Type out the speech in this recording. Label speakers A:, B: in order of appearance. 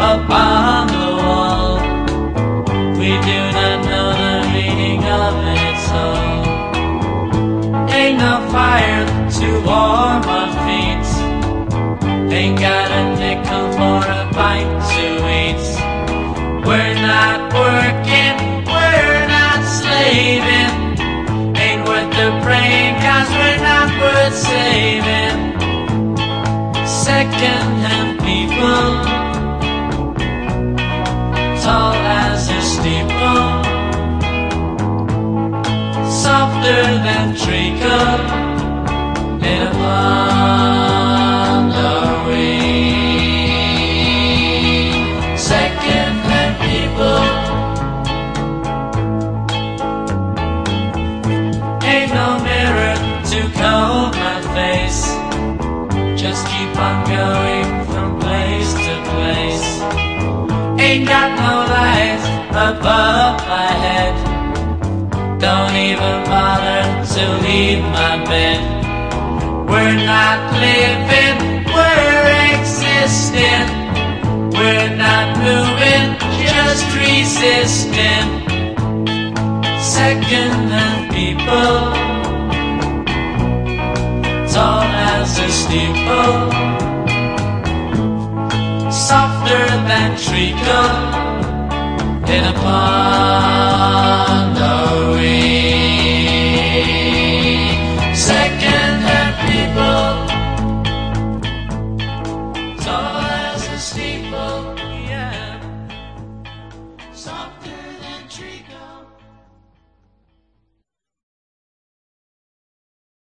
A: Upon the wall. We do not know the meaning of it all. Ain't no fire to warm our feet. Ain't got a nickel for a bite to eat. We're not working, we're not slaving. Ain't worth the praying, cause we're not worth saving. Second-hand people softer than treacle in a pond are we. Second hand people. Ain't no mirror to comb my face. Just keep on going from place to place. Ain't got no light above to leave my bed. We're not living, we're existing. We're not moving, just resisting. Second hand people, tall as a steeple, softer than treacle in a pond. tall as a steeple.